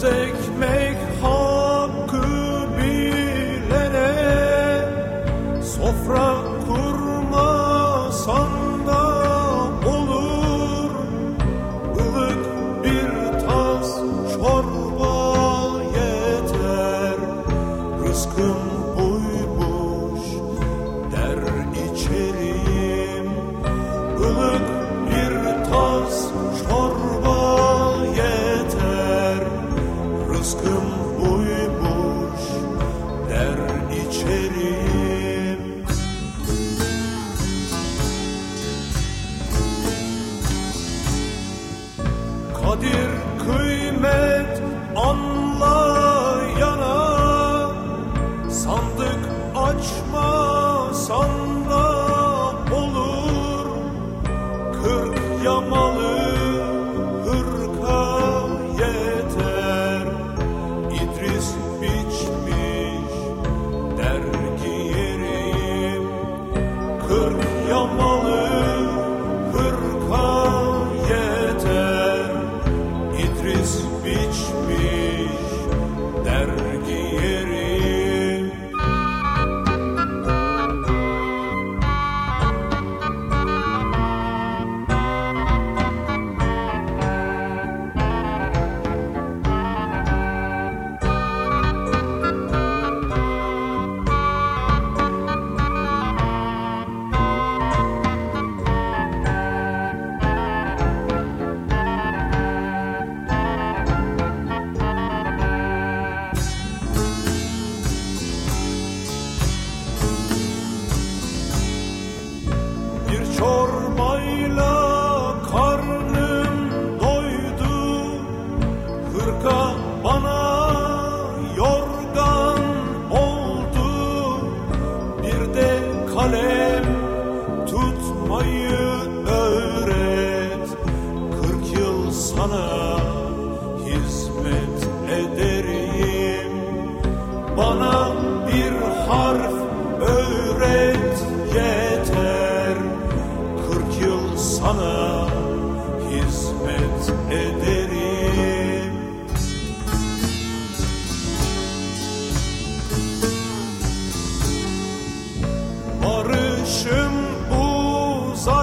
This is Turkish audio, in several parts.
sich man. Kadir kıymet anlayana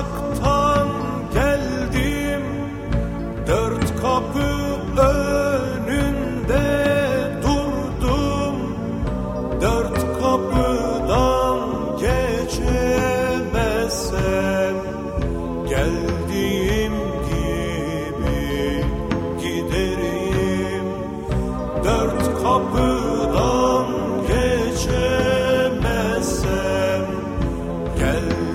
uzaktan geldim Dört kapı önünde durdum. Dört kapıdan geçemezsem Geldiğim gibi giderim. Dört kapıdan geçemezsem Geldiğim